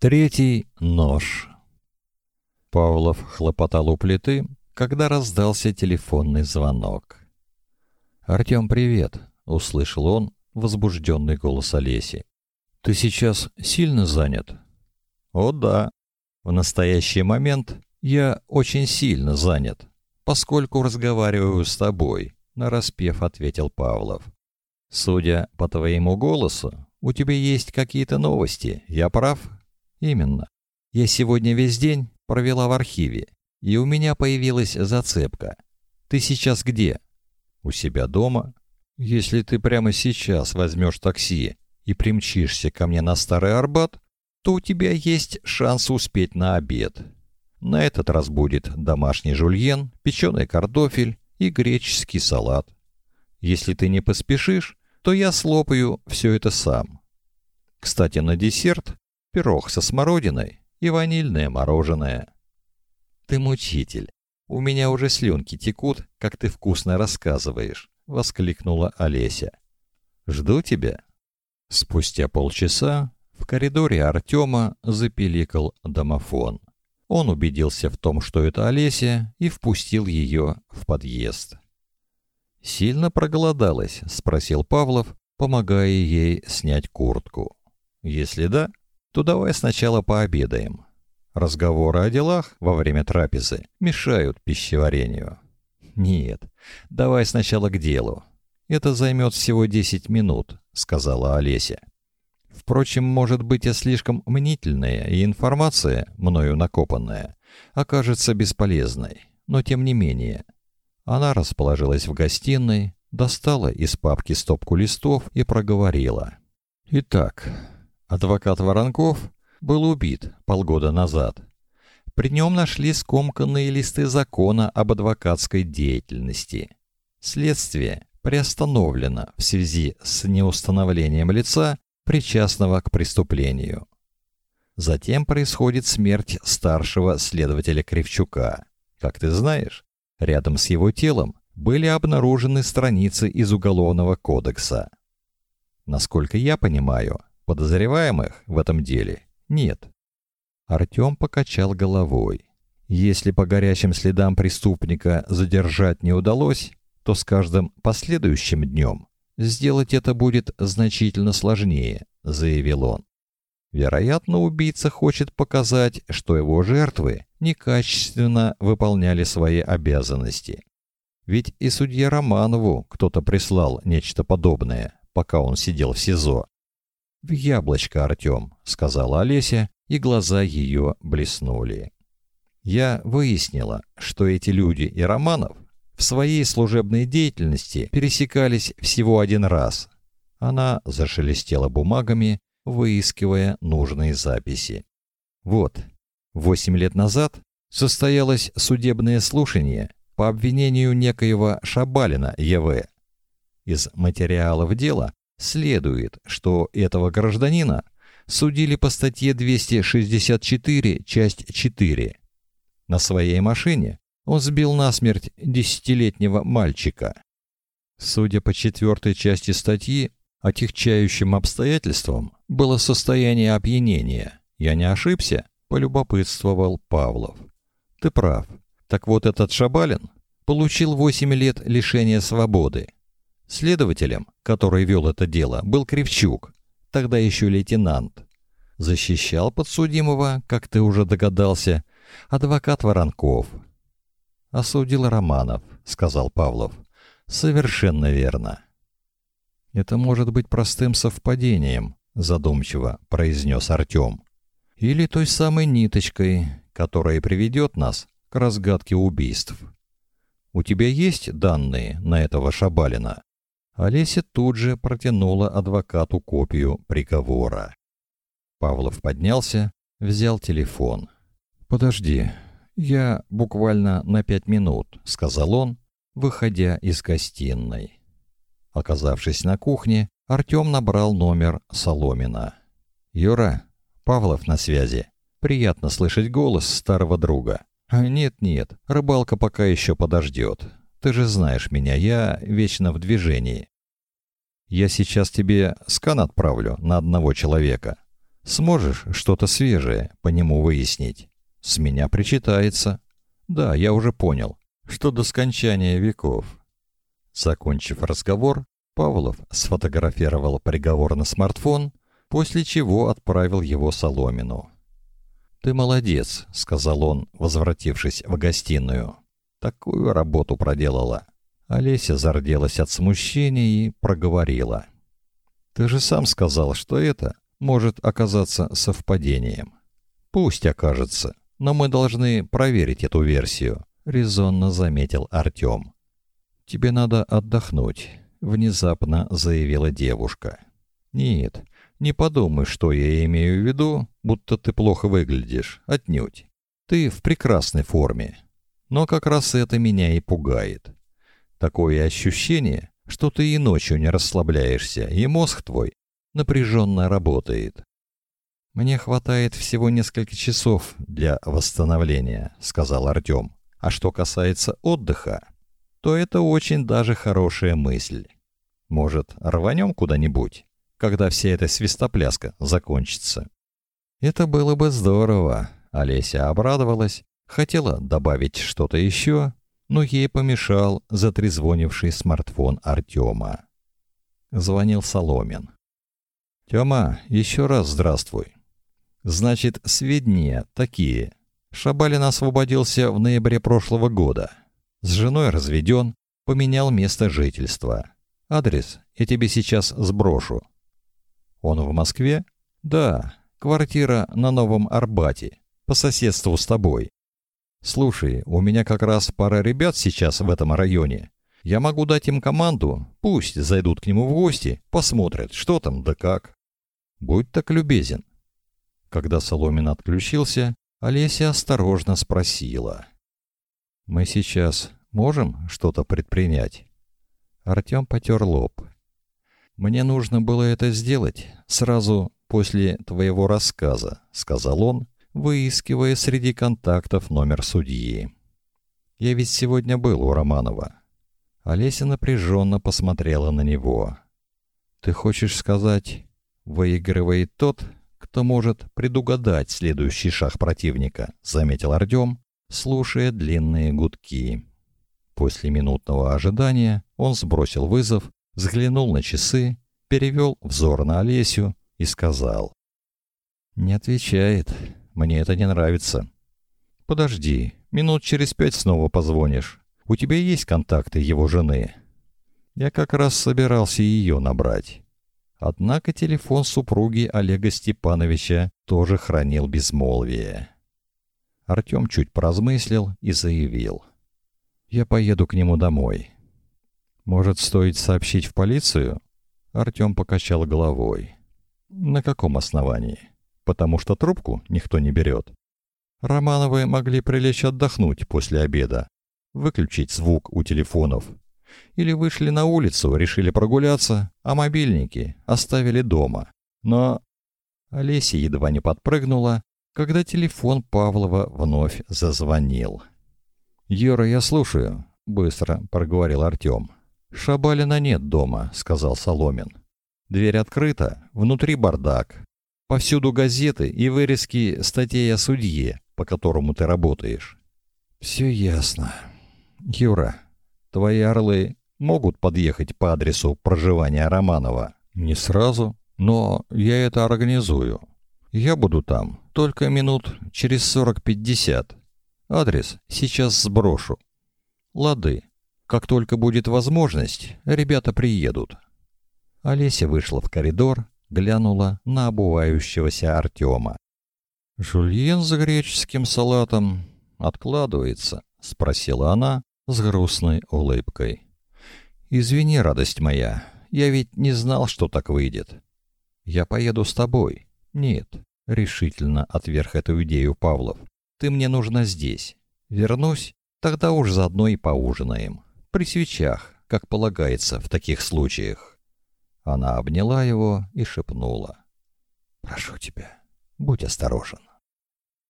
Третий нож. Павлов хлопотал у плиты, когда раздался телефонный звонок. «Артем, привет!» — услышал он возбужденный голос Олеси. «Ты сейчас сильно занят?» «О да. В настоящий момент я очень сильно занят, поскольку разговариваю с тобой», — нараспев ответил Павлов. «Судя по твоему голосу, у тебя есть какие-то новости, я прав?» Именно. Я сегодня весь день провела в архиве, и у меня появилась зацепка. Ты сейчас где? У себя дома? Если ты прямо сейчас возьмешь такси и примчишься ко мне на Старый Арбат, то у тебя есть шанс успеть на обед. На этот раз будет домашний жульен, печеный картофель и греческий салат. Если ты не поспешишь, то я слопаю все это сам. Кстати, на десерт пирог со смородиной и ванильное мороженое. Ты мучитель. У меня уже слюнки текут, как ты вкусно рассказываешь, воскликнула Олеся. Жду тебя. Спустя полчаса в коридоре Артема запиликал домофон. Он убедился в том, что это Олеся, и впустил ее в подъезд. «Сильно проголодалась?» — спросил Павлов, помогая ей снять куртку. «Если да, то давай сначала пообедаем. Разговоры о делах во время трапезы мешают пищеварению. Нет, давай сначала к делу. Это займет всего 10 минут, сказала Олеся. Впрочем, может быть, я слишком мнительная, и информация, мною накопанная, окажется бесполезной, но тем не менее. Она расположилась в гостиной, достала из папки стопку листов и проговорила. Итак, Адвокат Воронков был убит полгода назад. При нем нашли скомканные листы закона об адвокатской деятельности. Следствие приостановлено в связи с неустановлением лица, причастного к преступлению. Затем происходит смерть старшего следователя Кривчука. Как ты знаешь, рядом с его телом были обнаружены страницы из Уголовного кодекса. Насколько я понимаю, Подозреваемых в этом деле нет. Артём покачал головой. Если по горячим следам преступника задержать не удалось, то с каждым последующим днем сделать это будет значительно сложнее, заявил он. Вероятно, убийца хочет показать, что его жертвы некачественно выполняли свои обязанности. Ведь и судье Романову кто-то прислал нечто подобное, пока он сидел в СИЗО. «В яблочко, Артем», — сказала Олеся, и глаза ее блеснули. Я выяснила, что эти люди и Романов в своей служебной деятельности пересекались всего один раз. Она зашелестела бумагами, выискивая нужные записи. Вот, восемь лет назад состоялось судебное слушание по обвинению некоего Шабалина Е.В. Из материалов дела Следует, что этого гражданина судили по статье 264, часть 4. На своей машине он сбил насмерть десятилетнего мальчика. Судя по четвертой части статьи, отягчающим обстоятельством было состояние опьянения. Я не ошибся, полюбопытствовал Павлов. Ты прав. Так вот этот Шабалин получил 8 лет лишения свободы. Следователем, который вел это дело, был Кривчук, тогда еще лейтенант. Защищал подсудимого, как ты уже догадался, адвокат Воронков. Осудил Романов, сказал Павлов. Совершенно верно. Это может быть простым совпадением, задумчиво произнес Артем. Или той самой ниточкой, которая приведет нас к разгадке убийств. У тебя есть данные на этого Шабалина? Олеся тут же протянула адвокату копию приговора. Павлов поднялся, взял телефон. «Подожди, я буквально на пять минут», — сказал он, выходя из гостиной. Оказавшись на кухне, Артем набрал номер Соломина. «Юра, Павлов на связи. Приятно слышать голос старого друга. Нет-нет, рыбалка пока еще подождет. Ты же знаешь меня, я вечно в движении. Я сейчас тебе скан отправлю на одного человека. Сможешь что-то свежее по нему выяснить? С меня причитается. Да, я уже понял, что до скончания веков. Закончив разговор, Павлов сфотографировал приговор на смартфон, после чего отправил его Соломину. «Ты молодец», — сказал он, возвратившись в гостиную. «Такую работу проделала». Олеся зарделась от смущения и проговорила. «Ты же сам сказал, что это может оказаться совпадением». «Пусть окажется, но мы должны проверить эту версию», — резонно заметил Артем. «Тебе надо отдохнуть», — внезапно заявила девушка. «Нет, не подумай, что я имею в виду, будто ты плохо выглядишь, отнюдь. Ты в прекрасной форме. Но как раз это меня и пугает. Такое ощущение, что ты и ночью не расслабляешься, и мозг твой напряженно работает. Мне хватает всего несколько часов для восстановления, сказал Артем. А что касается отдыха, то это очень даже хорошая мысль. Может, рванем куда-нибудь, когда вся эта свистопляска закончится? Это было бы здорово. Олеся обрадовалась, хотела добавить что-то еще, но ей помешал затрезвонивший смартфон Артема. Звонил Соломин. «Тёма, еще раз здравствуй. Значит, сведения такие. Шабалин освободился в ноябре прошлого года. С женой разведен, поменял место жительства. Адрес я тебе сейчас сброшу. Он в Москве? Да, квартира на Новом Арбате, по соседству с тобой. Слушай, у меня как раз пара ребят сейчас в этом районе. Я могу дать им команду, пусть зайдут к нему в гости, посмотрят, что там да как. Будь так любезен. Когда Соломин отключился, Олеся осторожно спросила: "Мы сейчас можем что-то предпринять?" Артем потер лоб. Мне нужно было это сделать сразу после твоего рассказа, сказал он, выискивая среди контактов номер судьи. Я ведь сегодня был у Романова. Олеся напряженно посмотрела на него. Ты хочешь сказать, выигрывает тот, кто может предугадать следующий шаг противника, заметил Артем, слушая длинные гудки. После минутного ожидания он сбросил вызов, взглянул на часы, перевел взор на Олесю и сказал: "Не отвечает. Мне это не нравится. Подожди, минут через пять снова позвонишь. У тебя есть контакты его жены? Я как раз собирался ее набрать. Однако телефон супруги Олега Степановича тоже хранил безмолвие. Артем чуть поразмыслил и заявил: "Я поеду к нему домой. Может, стоит сообщить в полицию?" Артем покачал головой. "На каком основании?" Потому что трубку никто не берет. Романовы могли прилечь отдохнуть после обеда, выключить звук у телефонов. Или вышли на улицу, решили прогуляться, а мобильники оставили дома. Но Олеся едва не подпрыгнула, когда телефон Павлова вновь зазвонил. «Юра, я слушаю», — быстро проговорил Артем. «Шабалина нет дома», — сказал Соломин. «Дверь открыта, внутри бардак. Повсюду газеты и вырезки статей о судье, по которому ты работаешь. Все ясно. Юра, твои орлы могут подъехать по адресу проживания Романова? Не сразу, но я это организую. Я буду там только минут через 40-50. Адрес сейчас сброшу. Лады. Как только будет возможность, ребята приедут. Олеся вышла в коридор, глянула на обувающегося Артема. «Жульен с греческим салатом откладывается?» — спросила она с грустной улыбкой. «Извини, радость моя, я ведь не знал, что так выйдет. Я поеду с тобой». «Нет», — решительно отверг эту идею Павлов. «Ты мне нужна здесь. Вернусь, тогда уж заодно и поужинаем. При свечах, как полагается в таких случаях». Она обняла его и шепнула: "Прошу тебя, будь осторожен".